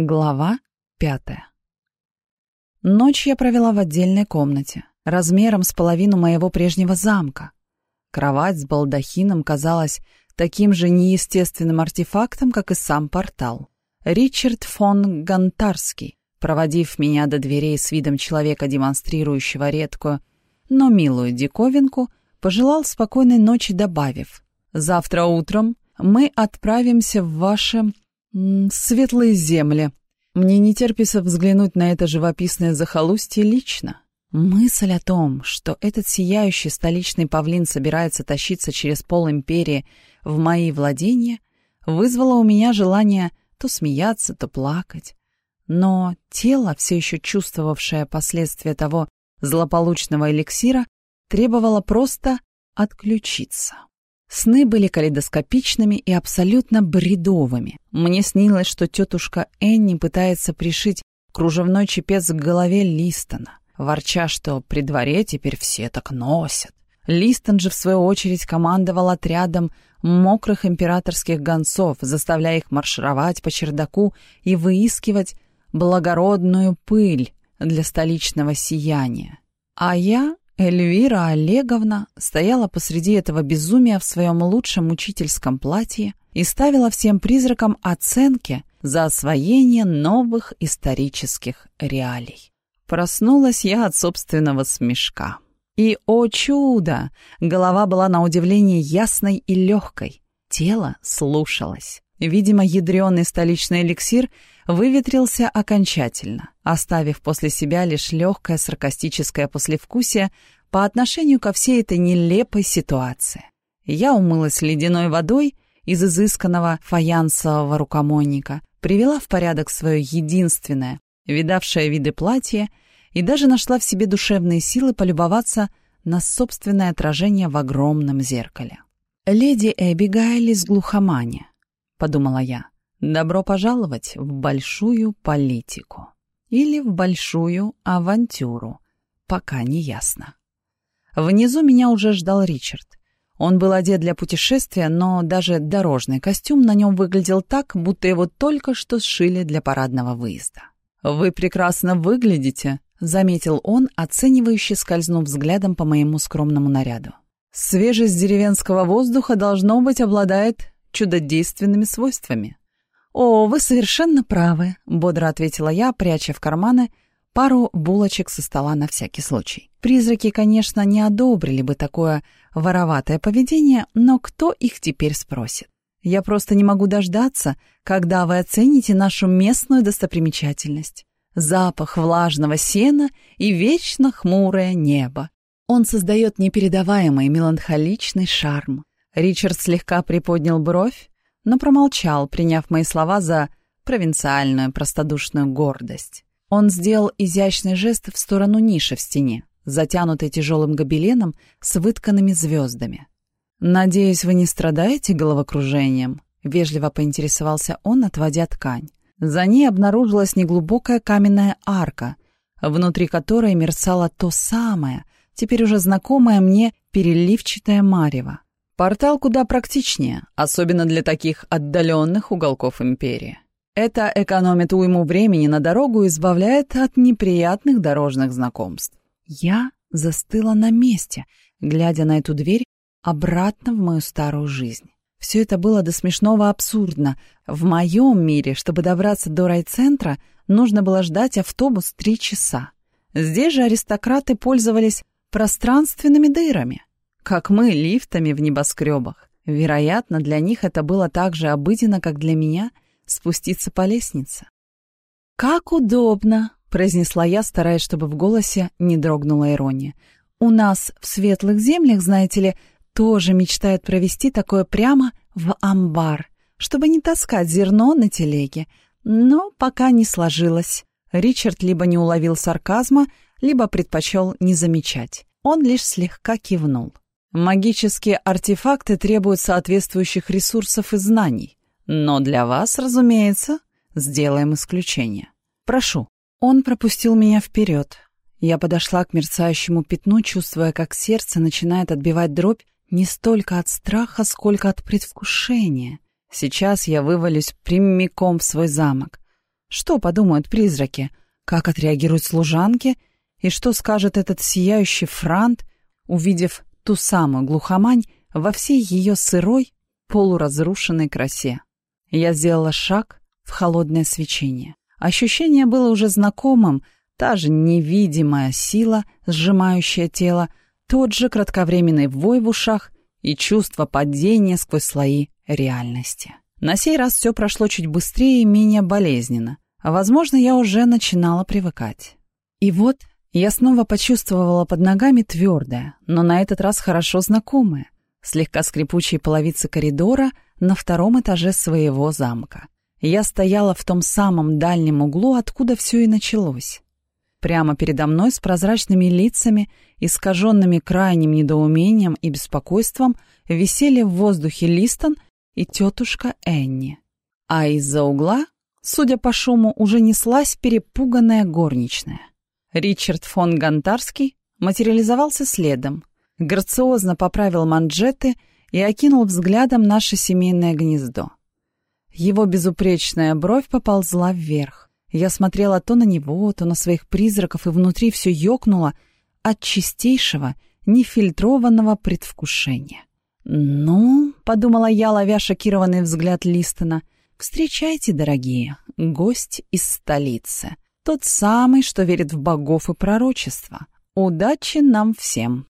Глава пятая. Ночь я провела в отдельной комнате, размером с половину моего прежнего замка. Кровать с балдахином казалась таким же неестественным артефактом, как и сам портал. Ричард фон Гонтарский, проводив меня до дверей с видом человека, демонстрирующего редкую, но милую диковинку, пожелал спокойной ночи, добавив «Завтра утром мы отправимся в ваше Светлые земли. Мне не терпится взглянуть на это живописное захолустье лично. Мысль о том, что этот сияющий столичный павлин собирается тащиться через пол империи в мои владения, вызвала у меня желание то смеяться, то плакать. Но тело, все еще чувствовавшее последствия того злополучного эликсира, требовало просто отключиться. Сны были калейдоскопичными и абсолютно бредовыми. Мне снилось, что тетушка Энни пытается пришить кружевной чепец к голове Листона, ворча, что при дворе теперь все так носят. Листон же, в свою очередь, командовал отрядом мокрых императорских гонцов, заставляя их маршировать по чердаку и выискивать благородную пыль для столичного сияния. А я Эльвира Олеговна стояла посреди этого безумия в своем лучшем учительском платье и ставила всем призракам оценки за освоение новых исторических реалий. Проснулась я от собственного смешка. И, о чудо, голова была на удивление ясной и легкой, тело слушалось. Видимо, ядреный столичный эликсир выветрился окончательно, оставив после себя лишь легкое саркастическое послевкусие по отношению ко всей этой нелепой ситуации. Я умылась ледяной водой из изысканного фаянсового рукомойника, привела в порядок свое единственное, видавшее виды платье, и даже нашла в себе душевные силы полюбоваться на собственное отражение в огромном зеркале. Леди Эбигайль из глухомани — подумала я. «Добро пожаловать в большую политику. Или в большую авантюру. Пока не ясно». Внизу меня уже ждал Ричард. Он был одет для путешествия, но даже дорожный костюм на нем выглядел так, будто его только что сшили для парадного выезда. «Вы прекрасно выглядите», — заметил он, оценивающе скользнув взглядом по моему скромному наряду. «Свежесть деревенского воздуха, должно быть, обладает чудодейственными свойствами. «О, вы совершенно правы», — бодро ответила я, пряча в карманы пару булочек со стола на всякий случай. Призраки, конечно, не одобрили бы такое вороватое поведение, но кто их теперь спросит? Я просто не могу дождаться, когда вы оцените нашу местную достопримечательность. Запах влажного сена и вечно хмурое небо. Он создает непередаваемый меланхоличный шарм. Ричард слегка приподнял бровь, но промолчал, приняв мои слова за провинциальную простодушную гордость. Он сделал изящный жест в сторону ниши в стене, затянутой тяжелым гобеленом с вытканными звездами. «Надеюсь, вы не страдаете головокружением?» — вежливо поинтересовался он, отводя ткань. За ней обнаружилась неглубокая каменная арка, внутри которой мерцало то самое, теперь уже знакомое мне переливчатое марево. Портал куда практичнее, особенно для таких отдаленных уголков империи. Это экономит уйму времени на дорогу и избавляет от неприятных дорожных знакомств. Я застыла на месте, глядя на эту дверь обратно в мою старую жизнь. Все это было до смешного абсурдно. В моем мире, чтобы добраться до райцентра, нужно было ждать автобус три часа. Здесь же аристократы пользовались пространственными дырами как мы, лифтами в небоскребах. Вероятно, для них это было так же обыденно, как для меня спуститься по лестнице. «Как удобно!» — произнесла я, стараясь, чтобы в голосе не дрогнула ирония. «У нас в светлых землях, знаете ли, тоже мечтают провести такое прямо в амбар, чтобы не таскать зерно на телеге. Но пока не сложилось». Ричард либо не уловил сарказма, либо предпочел не замечать. Он лишь слегка кивнул. Магические артефакты требуют соответствующих ресурсов и знаний, но для вас, разумеется, сделаем исключение. Прошу». Он пропустил меня вперед. Я подошла к мерцающему пятну, чувствуя, как сердце начинает отбивать дробь не столько от страха, сколько от предвкушения. Сейчас я вывалюсь прямиком в свой замок. Что подумают призраки? Как отреагируют служанки? И что скажет этот сияющий франт, увидев ту самую глухомань во всей ее сырой, полуразрушенной красе. Я сделала шаг в холодное свечение. Ощущение было уже знакомым, та же невидимая сила, сжимающая тело, тот же кратковременный вой в ушах и чувство падения сквозь слои реальности. На сей раз все прошло чуть быстрее и менее болезненно. Возможно, я уже начинала привыкать. И вот я снова почувствовала под ногами твердое, но на этот раз хорошо знакомое, слегка скрипучие половицы коридора на втором этаже своего замка. Я стояла в том самом дальнем углу, откуда все и началось. Прямо передо мной с прозрачными лицами, искаженными крайним недоумением и беспокойством, висели в воздухе Листон и тетушка Энни. А из-за угла, судя по шуму, уже неслась перепуганная горничная. Ричард фон Гонтарский материализовался следом, грациозно поправил манжеты и окинул взглядом наше семейное гнездо. Его безупречная бровь поползла вверх. Я смотрела то на него, то на своих призраков, и внутри все ёкнуло от чистейшего, нефильтрованного предвкушения. «Ну», — подумала я, ловя шокированный взгляд Листона, — «встречайте, дорогие, гость из столицы». Тот самый, что верит в богов и пророчества. Удачи нам всем!